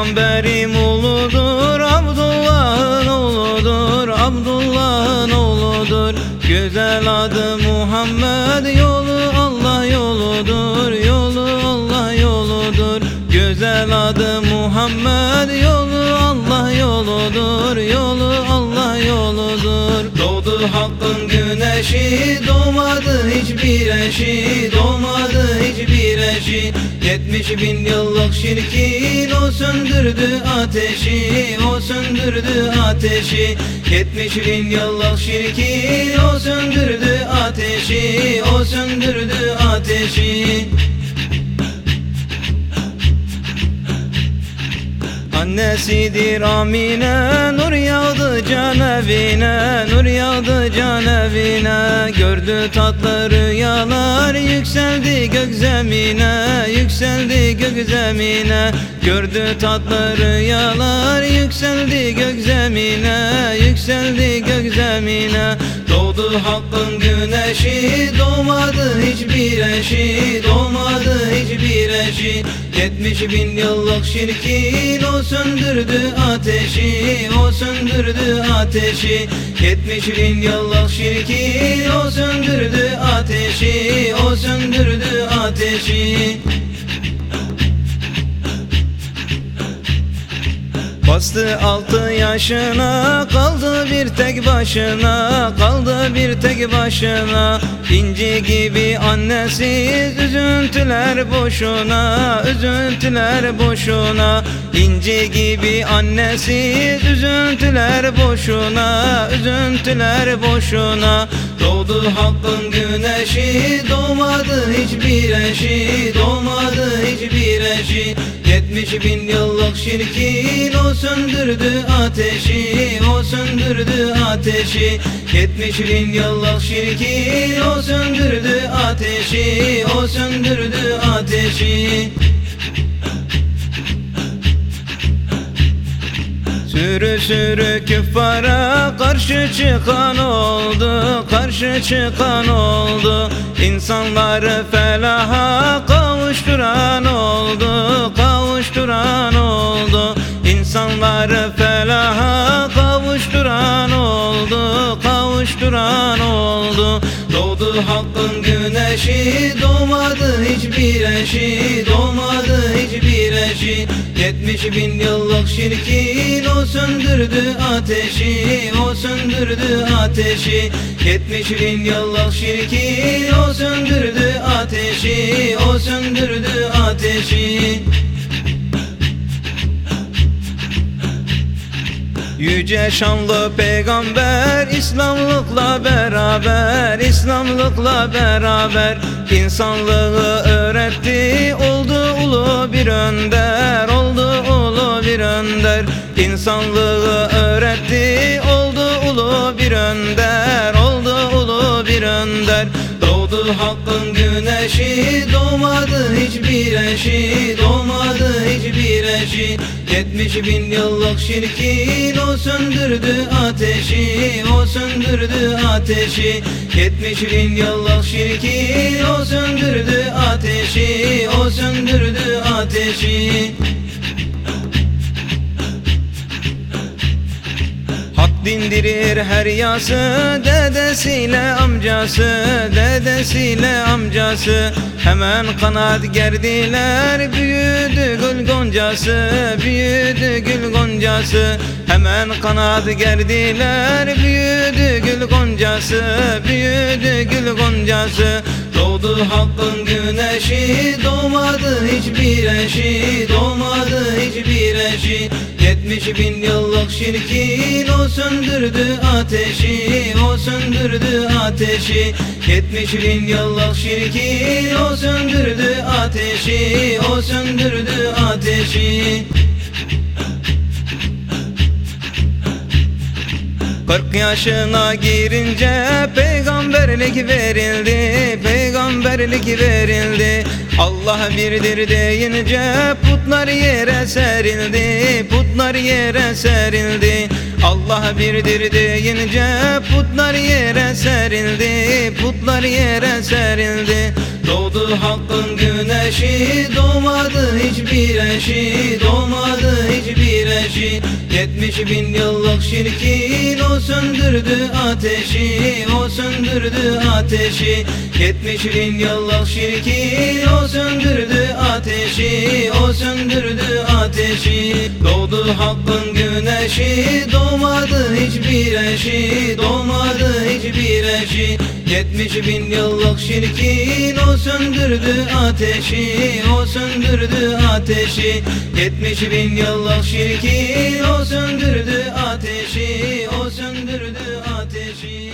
Peygamberim uludur Abdullah'ın oğludur Abdullah'ın oğludur Güzel adı Muhammed Yolu Allah yoludur Yolu Allah yoludur. Güzel adı Muhammed Yolu Allah yoludur Yolu Allah Doğdu hakkın güneşi Doğmadı hiçbir eşi Doğmadı hiçbir eşi. Yetmiş bin yıllık şirkin O söndürdü ateşi O söndürdü ateşi. Yetmiş bin yıllık şirkin O söndürdü ateşi O söndürdü ateşi. Annesidir Amine Nur yağdı evine Gördü tatlı rüyalar Yükseldi gök zemine Yükseldi gök zemine. Gördü tatlı rüyalar Yükseldi gök zemine Yükseldi gök zemine. Doğdu hakkın güneşi Doğmadı hiçbir eşi Doğmadı hiçbir eşi Yetmiş bin yıllık şirkin O söndürdü ateşi O söndürdü ateşi. Yetmiş bin yıllık şirkin O söndürdü ateşi O söndürdü ateşi Bastı altı yaşına kaldı bir tek başına kaldı bir tek başına. İnci gibi annesiz üzüntüler boşuna üzüntüler boşuna. İnci gibi annesiz üzüntüler boşuna üzüntüler boşuna. Doğdu hakkın güneşi doğmadı hiçbir eşi doğmadı hiçbir eşi Yetmiş bin yıllık şirkin o söndürdü ateşi O söndürdü ateşi. Yetmiş bin yıllık şirkin o söndürdü ateşi O söndürdü ateşi. Sürü sürü küffara karşı çıkan oldu Karşı çıkan oldu. İnsanları felaha Kavuşturan oldu. Doğdu hakkın güneşi Doğmadı hiçbir eşi Doğmadı hiçbir eşi. Yetmiş bin yıllık şirkin O söndürdü ateşi O söndürdü ateşi. Yetmiş bin yıllık şirkin O söndürdü ateşi O söndürdü ateşi Yüce şanlı peygamber İslamlıkla beraber İslamlıkla beraber insanlığı öğretti. Oldu ulu bir önder Oldu ulu bir önder. İnsanlığı öğretti. Oldu ulu bir önder Oldu ulu bir önder. Doğdu hakkın güneşi Doğmadı hiçbir eşi Doğmadı hiçbir eşi. Yetmiş bin yıllık şirkin O söndürdü ateşi O söndürdü ateşi. Yetmiş bin yıllık şirkin O söndürdü ateşi O söndürdü ateşi Hak dindirir her yası Dedesiyle amcası Dedesiyle amcası. Hemen kanat gerdiler Büyüdü gül goncası Büyüdü gül goncası. Hemen kanat gerdiler Büyüdü gül goncası Büyüdü gül goncası. Doğdu hakkın güneşi Doğmadı hiçbir eşi Doğmadı hiçbir eşi Yetmiş bin yıllık şirkin O söndürdü ateşi O söndürdü ateşi. Yetmiş bin yıllık şirkin O söndürdü ateşi O söndürdü ateşi Kırk yaşına girince peygamberlik verildi Peygamberlik verildi. Allah birdir deyince putlar yere serildi Putlar yere serildi. Allah birdir deyince putlar yere serildi Putlar yere serildi. Doğdu hakkın güneşi doğmadı hiçbir eşi Doğmadı hiçbir eşi. Yetmiş bin yıllık şirkin O söndürdü ateşi O söndürdü ateşi. Yetmiş bin yıllık şirkin O söndürdü ateşi O söndürdü ateşi. Doğdu hakkın güneşi Doğmadı hiçbir eşi Doğmadı hiçbir eşi. Yetmiş bin yıllık şirkin O söndürdü ateşi O söndürdü ateşi. Yetmiş bin yıllık şirkin O söndürdü ateşi O söndürdü ateşi